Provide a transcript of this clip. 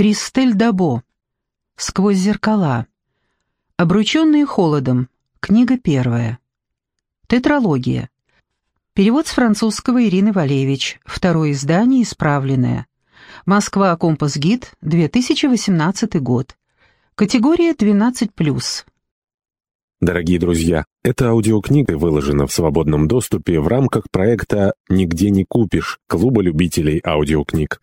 Кристель Дабо. Сквозь зеркала. Обрученные холодом. Книга первая. Тетралогия. Перевод с французского Ирины Валевич. Второе издание исправленное. Москва. Компас Гид. 2018 год. Категория 12+. Дорогие друзья, эта аудиокнига выложена в свободном доступе в рамках проекта «Нигде не купишь» Клуба любителей аудиокниг.